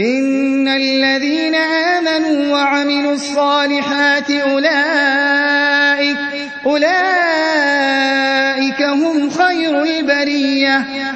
إن الذين آمنوا وعملوا الصالحات أولئك, أولئك هم خير البرية.